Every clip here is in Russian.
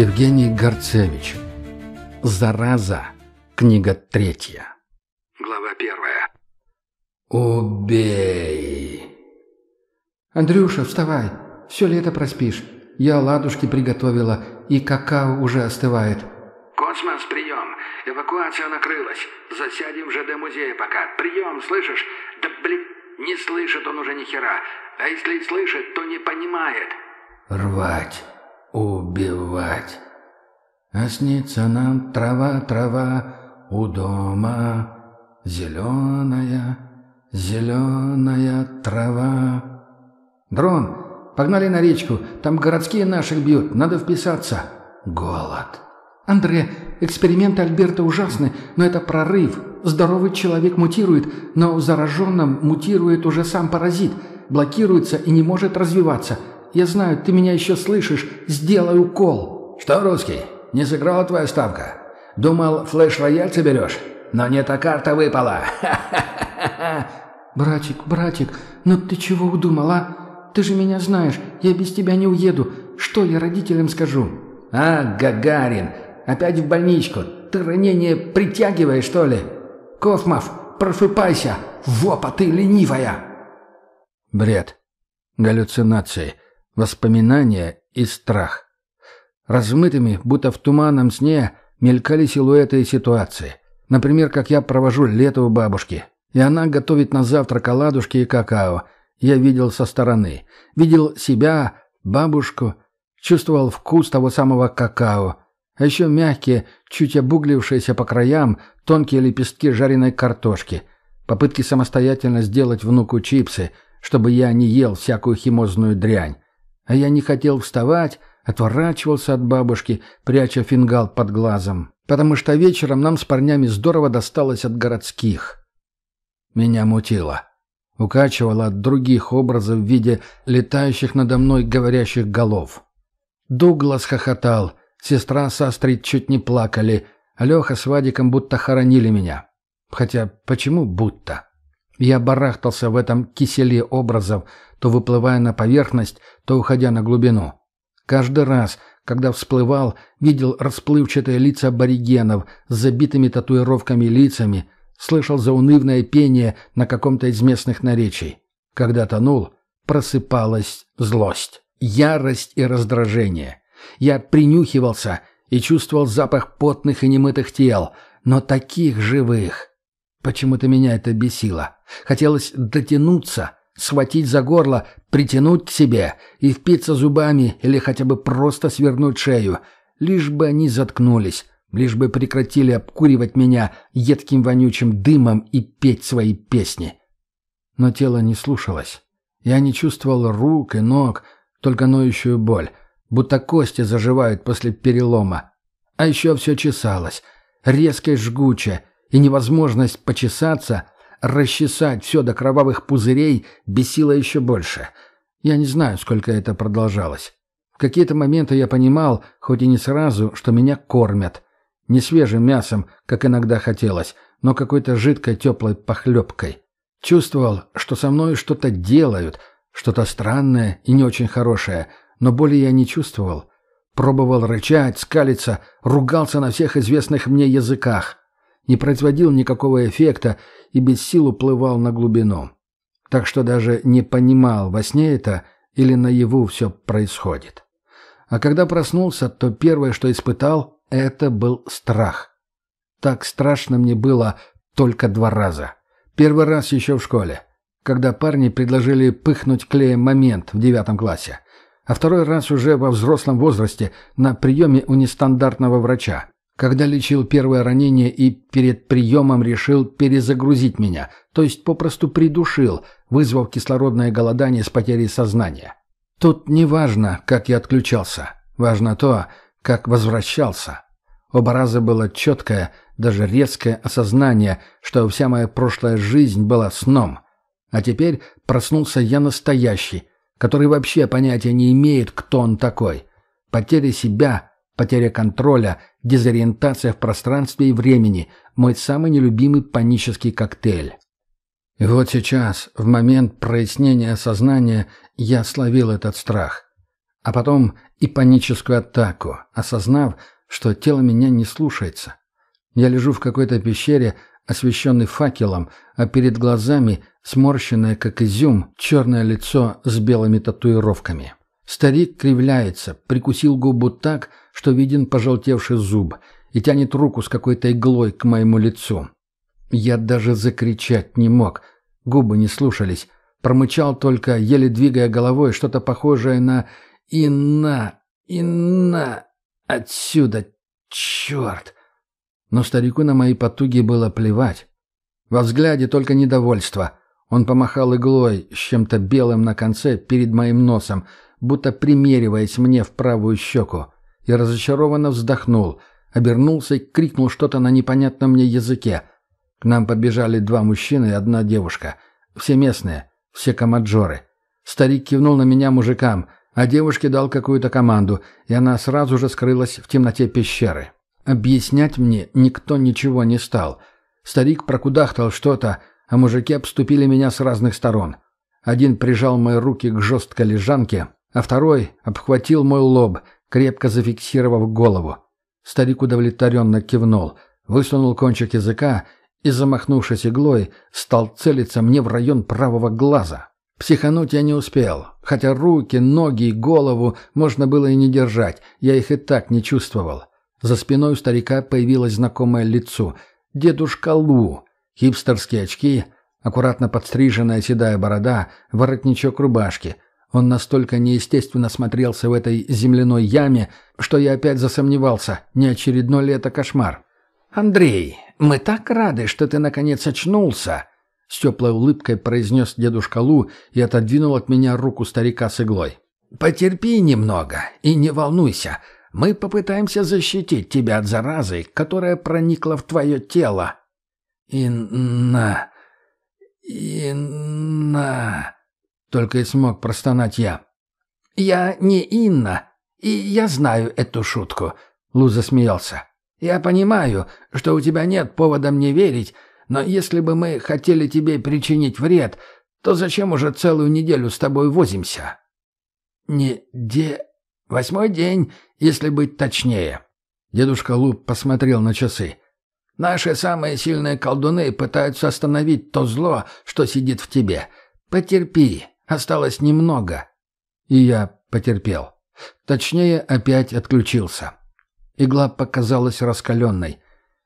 Евгений Горцевич. Зараза. Книга третья. Глава первая. Убей. Андрюша, вставай. Все лето проспишь. Я ладушки приготовила, и какао уже остывает. Космос, прием. Эвакуация накрылась. Засядем в ЖД-музее пока. Прием, слышишь? Да блин, не слышит он уже ни хера. А если и слышит, то не понимает. Рвать убивать. А снится нам трава, трава у дома, зеленая, зеленая трава. Дрон, погнали на речку, там городские наших бьют, надо вписаться. Голод. Андре, эксперименты Альберта ужасны, но это прорыв. Здоровый человек мутирует, но в зараженном мутирует уже сам паразит, блокируется и не может развиваться – я знаю, ты меня еще слышишь. Сделай укол». «Что, русский, не сыграла твоя ставка? Думал, флеш-рояль соберешь? Но не та карта выпала. «Братик, братик, ну ты чего удумал, а? Ты же меня знаешь, я без тебя не уеду. Что я родителям скажу?» «А, Гагарин, опять в больничку. Ты ранение притягиваешь, что ли?» «Кофмов, просыпайся! Вопа, ты ленивая!» Бред. Галлюцинации воспоминания и страх. Размытыми, будто в туманном сне, мелькали силуэты и ситуации. Например, как я провожу лето у бабушки, и она готовит на завтрак оладушки и какао. Я видел со стороны. Видел себя, бабушку, чувствовал вкус того самого какао, а еще мягкие, чуть обуглившиеся по краям, тонкие лепестки жареной картошки, попытки самостоятельно сделать внуку чипсы, чтобы я не ел всякую химозную дрянь. А я не хотел вставать, отворачивался от бабушки, пряча фингал под глазом, потому что вечером нам с парнями здорово досталось от городских. Меня мутило. Укачивало от других образов в виде летающих надо мной говорящих голов. Дуглас хохотал, сестра с Астрид чуть не плакали, а Леха с Вадиком будто хоронили меня. Хотя почему будто? Я барахтался в этом киселе образов, то выплывая на поверхность, то уходя на глубину. Каждый раз, когда всплывал, видел расплывчатые лица аборигенов с забитыми татуировками лицами, слышал заунывное пение на каком-то из местных наречий. Когда тонул, просыпалась злость, ярость и раздражение. Я принюхивался и чувствовал запах потных и немытых тел, но таких живых. Почему-то меня это бесило. Хотелось дотянуться, схватить за горло, притянуть к себе и впиться зубами или хотя бы просто свернуть шею, лишь бы они заткнулись, лишь бы прекратили обкуривать меня едким вонючим дымом и петь свои песни. Но тело не слушалось. Я не чувствовал рук и ног, только ноющую боль, будто кости заживают после перелома. А еще все чесалось, резко и жгуче, и невозможность почесаться расчесать все до кровавых пузырей бесило еще больше. Я не знаю, сколько это продолжалось. В какие-то моменты я понимал, хоть и не сразу, что меня кормят. Не свежим мясом, как иногда хотелось, но какой-то жидкой теплой похлебкой. Чувствовал, что со мной что-то делают, что-то странное и не очень хорошее, но боли я не чувствовал. Пробовал рычать, скалиться, ругался на всех известных мне языках. Не производил никакого эффекта и без сил уплывал на глубину. Так что даже не понимал, во сне это или наяву все происходит. А когда проснулся, то первое, что испытал, это был страх. Так страшно мне было только два раза. Первый раз еще в школе, когда парни предложили пыхнуть клеем момент в девятом классе. А второй раз уже во взрослом возрасте на приеме у нестандартного врача когда лечил первое ранение и перед приемом решил перезагрузить меня, то есть попросту придушил, вызвав кислородное голодание с потерей сознания. Тут не важно, как я отключался, важно то, как возвращался. Оба раза было четкое, даже резкое осознание, что вся моя прошлая жизнь была сном. А теперь проснулся я настоящий, который вообще понятия не имеет, кто он такой. Потеря себя — Потеря контроля, дезориентация в пространстве и времени – мой самый нелюбимый панический коктейль. И вот сейчас, в момент прояснения сознания, я словил этот страх. а потом и паническую атаку, осознав, что тело меня не слушается. Я лежу в какой-то пещере, освещенный факелом, а перед глазами сморщенное, как изюм, черное лицо с белыми татуировками. Старик кривляется, прикусил губу так, что виден пожелтевший зуб, и тянет руку с какой-то иглой к моему лицу. Я даже закричать не мог, губы не слушались, промычал только, еле двигая головой, что-то похожее на «Инна! Инна! Отсюда! Черт!» Но старику на мои потуги было плевать. Во взгляде только недовольство. Он помахал иглой с чем-то белым на конце перед моим носом, будто примериваясь мне в правую щеку, и разочарованно вздохнул, обернулся и крикнул что-то на непонятном мне языке. К нам подбежали два мужчины и одна девушка. Все местные, все комаджоры. Старик кивнул на меня мужикам, а девушке дал какую-то команду, и она сразу же скрылась в темноте пещеры. Объяснять мне никто ничего не стал. Старик прокудахтал что-то, а мужики обступили меня с разных сторон. Один прижал мои руки к жесткой лежанке, а второй обхватил мой лоб, крепко зафиксировав голову. Старик удовлетворенно кивнул, высунул кончик языка и, замахнувшись иглой, стал целиться мне в район правого глаза. Психануть я не успел, хотя руки, ноги и голову можно было и не держать, я их и так не чувствовал. За спиной у старика появилось знакомое лицо. Дедушка Лу. Хипстерские очки, аккуратно подстриженная седая борода, воротничок рубашки. Он настолько неестественно смотрелся в этой земляной яме, что я опять засомневался, не очередной ли это кошмар. «Андрей, мы так рады, что ты наконец очнулся!» С теплой улыбкой произнес дедушка Лу и отодвинул от меня руку старика с иглой. «Потерпи немного и не волнуйся. Мы попытаемся защитить тебя от заразы, которая проникла в твое тело». «Инна... Инна...» Только и смог простонать я. «Я не Инна, и я знаю эту шутку», — Лу засмеялся. «Я понимаю, что у тебя нет повода мне верить, но если бы мы хотели тебе причинить вред, то зачем уже целую неделю с тобой возимся?» «Не де...» Восьмой день, если быть точнее. Дедушка Луп посмотрел на часы. Наши самые сильные колдуны пытаются остановить то зло, что сидит в тебе. Потерпи, осталось немного. И я потерпел. Точнее, опять отключился. Игла показалась раскаленной.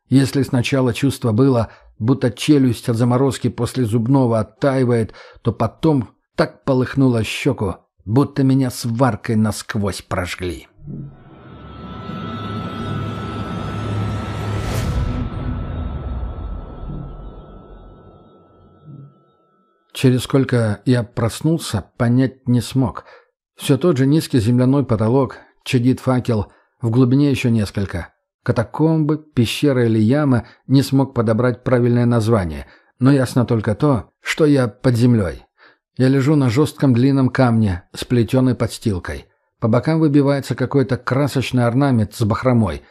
Если сначала чувство было, будто челюсть от заморозки после зубного оттаивает, то потом так полыхнуло щеку, будто меня сваркой насквозь прожгли. Через сколько я проснулся, понять не смог. Все тот же низкий земляной потолок, чадит факел, в глубине еще несколько. Катакомбы, пещера или яма не смог подобрать правильное название, но ясно только то, что я под землей. Я лежу на жестком длинном камне с плетеной подстилкой. По бокам выбивается какой-то красочный орнамент с бахромой.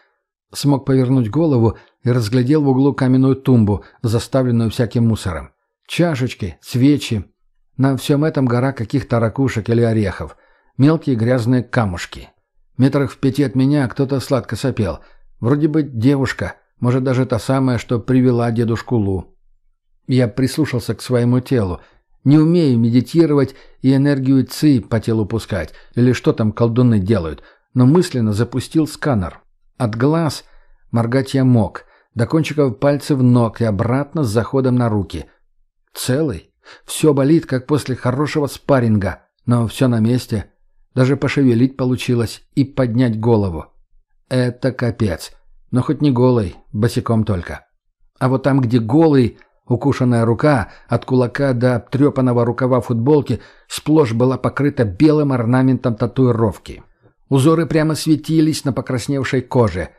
Смог повернуть голову и разглядел в углу каменную тумбу, заставленную всяким мусором. Чашечки, свечи. На всем этом гора каких-то ракушек или орехов. Мелкие грязные камушки. Метрах в пяти от меня кто-то сладко сопел. Вроде бы девушка, может даже та самая, что привела дедушку Лу. Я прислушался к своему телу, не умею медитировать и энергию ЦИ по телу пускать, или что там колдуны делают, но мысленно запустил сканер. От глаз моргать я мог, до кончиков пальцев ног и обратно с заходом на руки. Целый. Все болит, как после хорошего спарринга, но все на месте. Даже пошевелить получилось и поднять голову. Это капец. Но хоть не голый, босиком только. А вот там, где голый, Укушенная рука, от кулака до обтрепанного рукава футболки, сплошь была покрыта белым орнаментом татуировки. Узоры прямо светились на покрасневшей коже.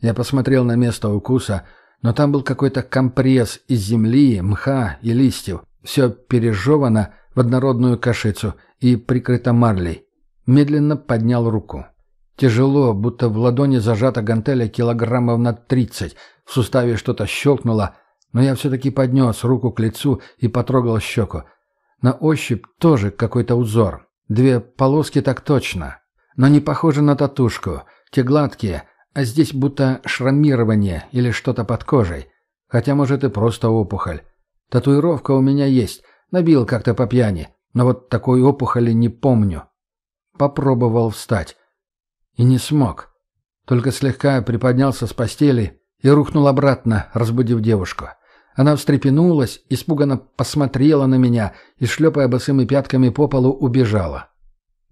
Я посмотрел на место укуса, но там был какой-то компресс из земли, мха и листьев. Все пережевано в однородную кашицу и прикрыто марлей. Медленно поднял руку. Тяжело, будто в ладони зажата гантеля килограммов на тридцать. В суставе что-то щелкнуло, но я все-таки поднес руку к лицу и потрогал щеку. На ощупь тоже какой-то узор. Две полоски так точно. но не похожи на татушку. Те гладкие, а здесь будто шрамирование или что-то под кожей. Хотя, может, и просто опухоль. Татуировка у меня есть, набил как-то по пьяни, но вот такой опухоли не помню. Попробовал встать. И не смог. Только слегка приподнялся с постели и рухнул обратно, разбудив девушку. Она встрепенулась, испуганно посмотрела на меня и, шлепая босыми пятками по полу, убежала.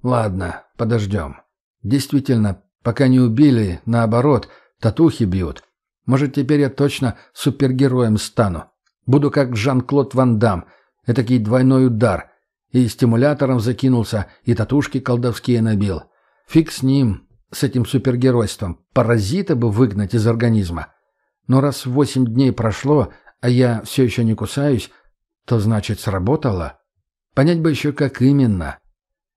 «Ладно, подождем. Действительно, пока не убили, наоборот, татухи бьют. Может, теперь я точно супергероем стану. Буду как Жан-Клод Ван Дам, этакий двойной удар. И стимулятором закинулся, и татушки колдовские набил. Фиг с ним, с этим супергеройством. Паразита бы выгнать из организма. Но раз восемь дней прошло, а я все еще не кусаюсь, то значит сработало. Понять бы еще как именно.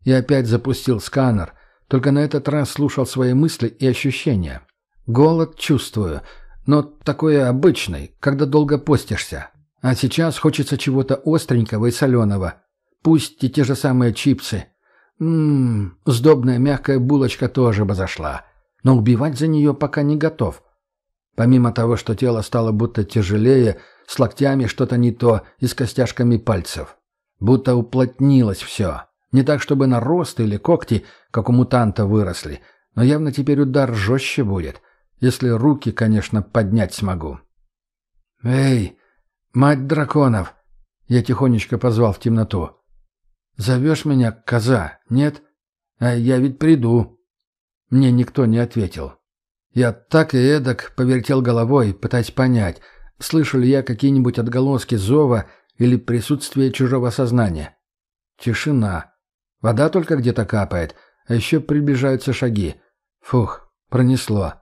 Я опять запустил сканер, только на этот раз слушал свои мысли и ощущения. Голод чувствую, но такое обычный, когда долго постишься. А сейчас хочется чего-то остренького и соленого. Пусть и те же самые чипсы. Ммм, сдобная мягкая булочка тоже бы зашла. Но убивать за нее пока не готов. Помимо того, что тело стало будто тяжелее, с локтями что-то не то и с костяшками пальцев. Будто уплотнилось все. Не так, чтобы наросты или когти, как у мутанта, выросли, но явно теперь удар жестче будет, если руки, конечно, поднять смогу. «Эй, мать драконов!» Я тихонечко позвал в темноту. «Зовешь меня, коза, нет? А я ведь приду». Мне никто не ответил. Я так и эдак повертел головой, пытаясь понять, слышу ли я какие-нибудь отголоски зова или присутствие чужого сознания. Тишина. Вода только где-то капает, а еще приближаются шаги. Фух, пронесло.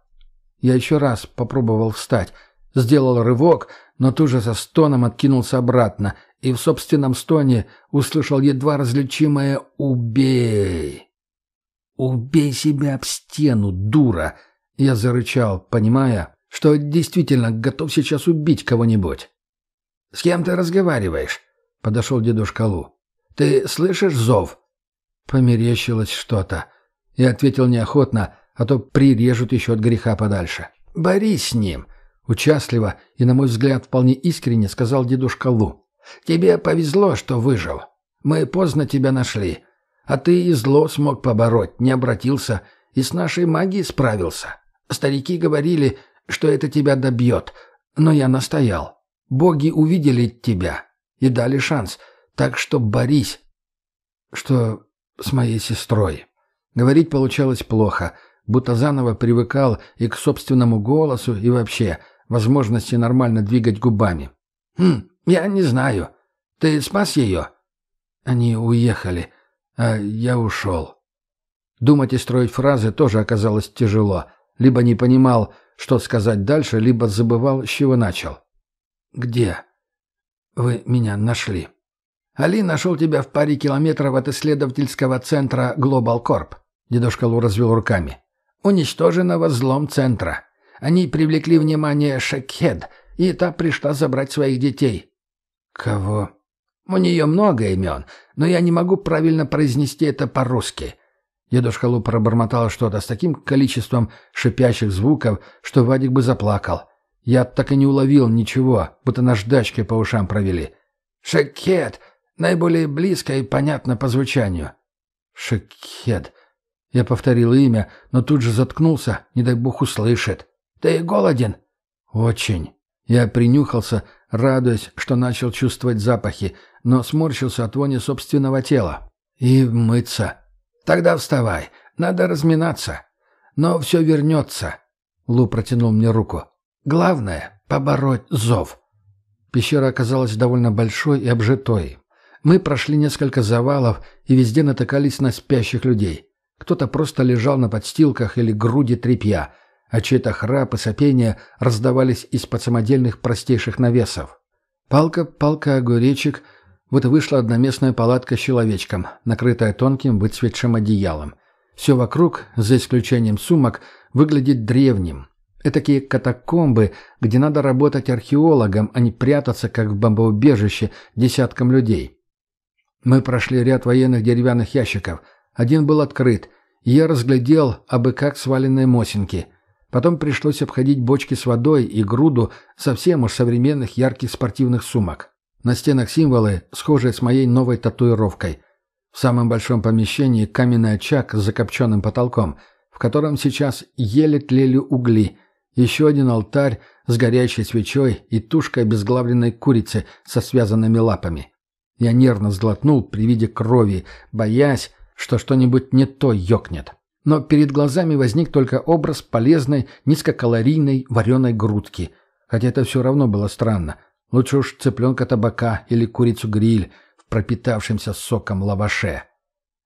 Я еще раз попробовал встать, сделал рывок, но тут же со стоном откинулся обратно и в собственном стоне услышал едва различимое «Убей!». «Убей себя об стену, дура!» Я зарычал, понимая, что действительно готов сейчас убить кого-нибудь. «С кем ты разговариваешь?» — подошел дедушка Лу. «Ты слышишь зов?» Померещилось что-то. Я ответил неохотно, а то прирежут еще от греха подальше. «Борись с ним!» — участливо и, на мой взгляд, вполне искренне сказал дедушка Лу. «Тебе повезло, что выжил. Мы поздно тебя нашли. А ты и зло смог побороть, не обратился и с нашей магией справился. Старики говорили, что это тебя добьет. Но я настоял. Боги увидели тебя и дали шанс. Так что борись. Что с моей сестрой? Говорить получалось плохо, будто заново привыкал и к собственному голосу, и вообще возможности нормально двигать губами. «Хм, я не знаю. Ты спас ее?» Они уехали, а я ушел. Думать и строить фразы тоже оказалось тяжело. Либо не понимал, что сказать дальше, либо забывал, с чего начал. «Где вы меня нашли?» «Али нашел тебя в паре километров от исследовательского центра Global Corp», — дедушка Лу развел руками. «Уничтоженного злом центра. Они привлекли внимание Шекхед, и та пришла забрать своих детей». «Кого?» «У нее много имен, но я не могу правильно произнести это по-русски. Дедушка Лу пробормотал что-то с таким количеством шипящих звуков, что Вадик бы заплакал. Я так и не уловил ничего, будто наждачкой по ушам провели. «Шекет! Наиболее близко и понятно по звучанию». «Шекет!» Я повторил имя, но тут же заткнулся, не дай бог услышит. «Ты голоден?» «Очень». Я принюхался, радуясь, что начал чувствовать запахи, но сморщился от вони собственного тела. «И мыться». Тогда вставай. Надо разминаться. Но все вернется. Лу протянул мне руку. Главное — побороть зов. Пещера оказалась довольно большой и обжитой. Мы прошли несколько завалов и везде натыкались на спящих людей. Кто-то просто лежал на подстилках или груди тряпья, а чей-то храп и сопение раздавались из-под самодельных простейших навесов. Палка, палка, огуречек — вот вышла одноместная палатка с человечком, накрытая тонким выцветшим одеялом. Все вокруг, за исключением сумок, выглядит древним. Этакие катакомбы, где надо работать археологом, а не прятаться, как в бомбоубежище, десяткам людей. Мы прошли ряд военных деревянных ящиков. Один был открыт, и я разглядел абы как сваленные мосинки. Потом пришлось обходить бочки с водой и груду совсем уж современных ярких спортивных сумок. На стенах символы, схожие с моей новой татуировкой. В самом большом помещении каменный очаг с закопченным потолком, в котором сейчас еле тлели угли. Еще один алтарь с горящей свечой и тушкой обезглавленной курицы со связанными лапами. Я нервно сглотнул при виде крови, боясь, что что-нибудь не то ёкнет. Но перед глазами возник только образ полезной низкокалорийной вареной грудки. Хотя это все равно было странно. Лучше уж цыпленка табака или курицу-гриль в пропитавшемся соком лаваше.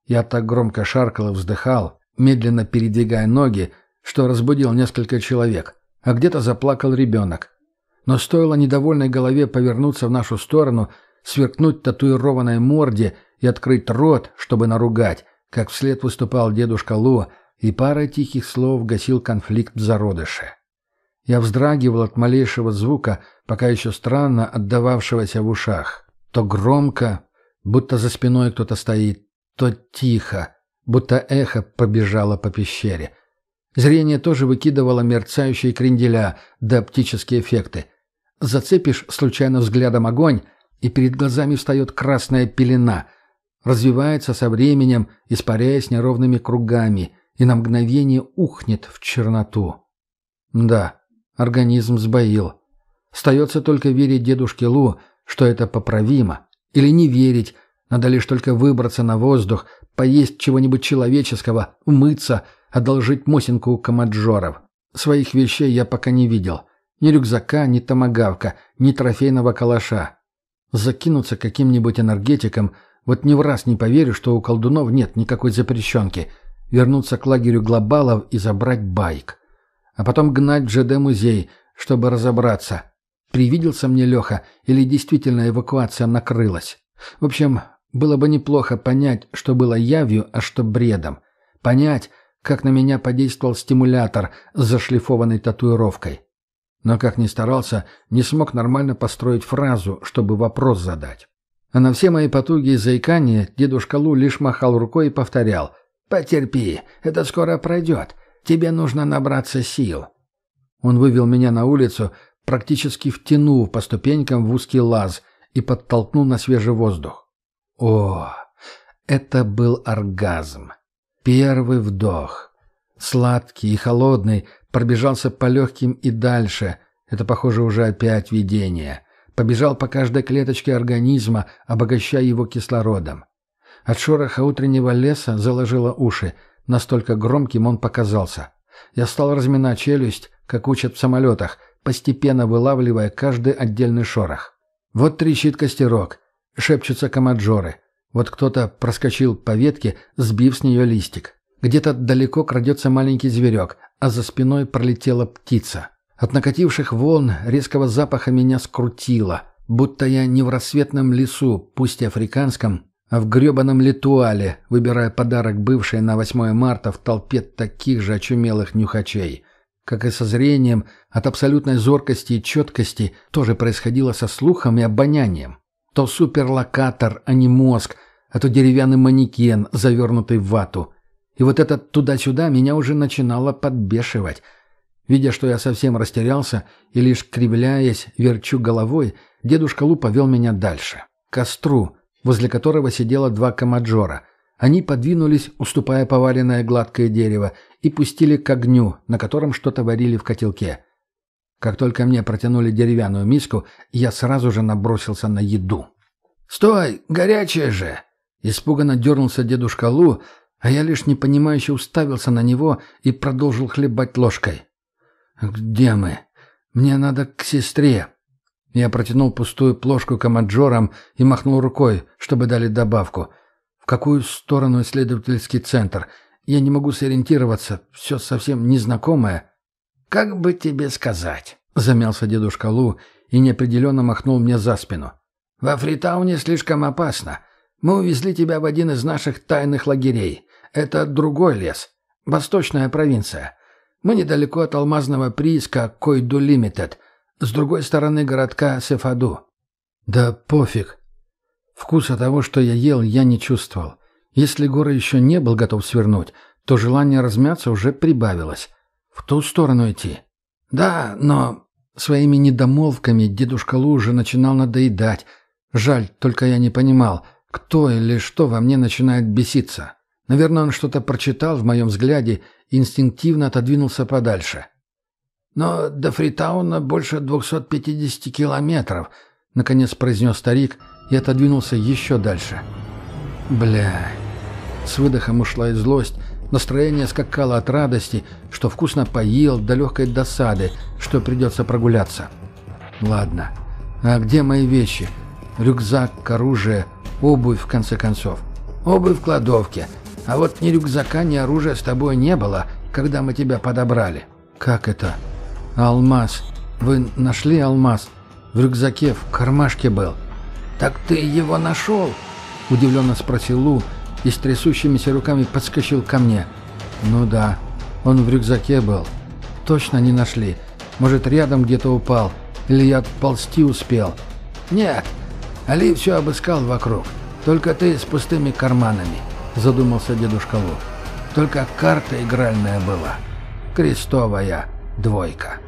Я так громко шаркал и вздыхал, медленно передвигая ноги, что разбудил несколько человек, а где-то заплакал ребенок. Но стоило недовольной голове повернуться в нашу сторону, сверкнуть татуированной морде и открыть рот, чтобы наругать, как вслед выступал дедушка Лу, и парой тихих слов гасил конфликт в зародыше. Я вздрагивал от малейшего звука, пока еще странно отдававшегося в ушах. То громко, будто за спиной кто-то стоит, то тихо, будто эхо побежало по пещере. Зрение тоже выкидывало мерцающие кренделя да оптические эффекты. Зацепишь случайно взглядом огонь, и перед глазами встает красная пелена, развивается со временем, испаряясь неровными кругами, и на мгновение ухнет в черноту. Да, организм сбоил. Остается только верить дедушке Лу, что это поправимо, или не верить, надо лишь только выбраться на воздух, поесть чего-нибудь человеческого, умыться, одолжить мосинку у комаджоров. Своих вещей я пока не видел. Ни рюкзака, ни томагавка, ни трофейного калаша. Закинуться каким-нибудь энергетиком, вот ни в раз не поверю, что у колдунов нет никакой запрещенки. Вернуться к лагерю глобалов и забрать байк. А потом гнать в ЖД-музей, чтобы разобраться. Привиделся мне Леха или действительно эвакуация накрылась. В общем, было бы неплохо понять, что было явью, а что бредом. Понять, как на меня подействовал стимулятор с зашлифованной татуировкой. Но, как ни старался, не смог нормально построить фразу, чтобы вопрос задать. А на все мои потуги и заикания дедушка Лу лишь махал рукой и повторял «Потерпи, это скоро пройдет. Тебе нужно набраться сил». Он вывел меня на улицу, практически втянув по ступенькам в узкий лаз и подтолкнул на свежий воздух. О, это был оргазм. Первый вдох. Сладкий и холодный, Пробежался по легким и дальше. Это, похоже, уже опять видение. Побежал по каждой клеточке организма, обогащая его кислородом. От шороха утреннего леса заложило уши. Настолько громким он показался. Я стал разминать челюсть, как учат в самолетах, постепенно вылавливая каждый отдельный шорох. Вот трещит костерок. Шепчутся комаджоры. Вот кто-то проскочил по ветке, сбив с нее листик. Где-то далеко крадется маленький зверек, а за спиной пролетела птица. От накативших волн резкого запаха меня скрутило, будто я не в рассветном лесу, пусть и африканском, а в гребаном литуале, выбирая подарок бывшей на 8 марта в толпе таких же очумелых нюхачей. Как и со зрением, от абсолютной зоркости и четкости тоже происходило со слухом и обонянием. То суперлокатор, а не мозг, а то деревянный манекен, завернутый в вату. И вот это туда-сюда меня уже начинало подбешивать. Видя, что я совсем растерялся и лишь кривляясь, верчу головой, дедушка Лу повел меня дальше. К костру, возле которого сидело два комаджора. Они подвинулись, уступая поваленное гладкое дерево, и пустили к огню, на котором что-то варили в котелке. Как только мне протянули деревянную миску, я сразу же набросился на еду. «Стой! Горячая же!» Испуганно дернулся дедушка Лу, а я лишь непонимающе уставился на него и продолжил хлебать ложкой. «Где мы? Мне надо к сестре». Я протянул пустую плошку комаджорам и махнул рукой, чтобы дали добавку. В какую сторону исследовательский центр? Я не могу сориентироваться, все совсем незнакомое. «Как бы тебе сказать?» — замялся дедушка Лу и неопределенно махнул мне за спину. «Во Фритауне слишком опасно. Мы увезли тебя в один из наших тайных лагерей. Это другой лес. Восточная провинция. Мы недалеко от алмазного прииска Койду Лимитед, с другой стороны городка Сефаду. Да пофиг. Вкуса того, что я ел, я не чувствовал. Если Гора еще не был готов свернуть, то желание размяться уже прибавилось. В ту сторону идти. Да, но своими недомолвками дедушка Лу уже начинал надоедать. Жаль, только я не понимал, кто или что во мне начинает беситься. Наверное, он что-то прочитал в моем взгляде и инстинктивно отодвинулся подальше. «Но до Фритауна больше 250 километров», — наконец произнес старик и отодвинулся еще дальше. «Бля...» С выдохом ушла и злость, настроение скакало от радости, что вкусно поел, до легкой досады, что придется прогуляться. «Ладно, а где мои вещи? Рюкзак, оружие, обувь, в конце концов?» «Обувь в кладовке», а вот ни рюкзака, ни оружия с тобой не было, когда мы тебя подобрали». «Как это?» «Алмаз. Вы нашли алмаз? В рюкзаке, в кармашке был». «Так ты его нашел?» — удивленно спросил Лу и с трясущимися руками подскочил ко мне. «Ну да, он в рюкзаке был. Точно не нашли. Может, рядом где-то упал. Или я ползти успел». «Нет, Али все обыскал вокруг. Только ты с пустыми карманами». — задумался дедушка Лу. «Только карта игральная была. Крестовая двойка».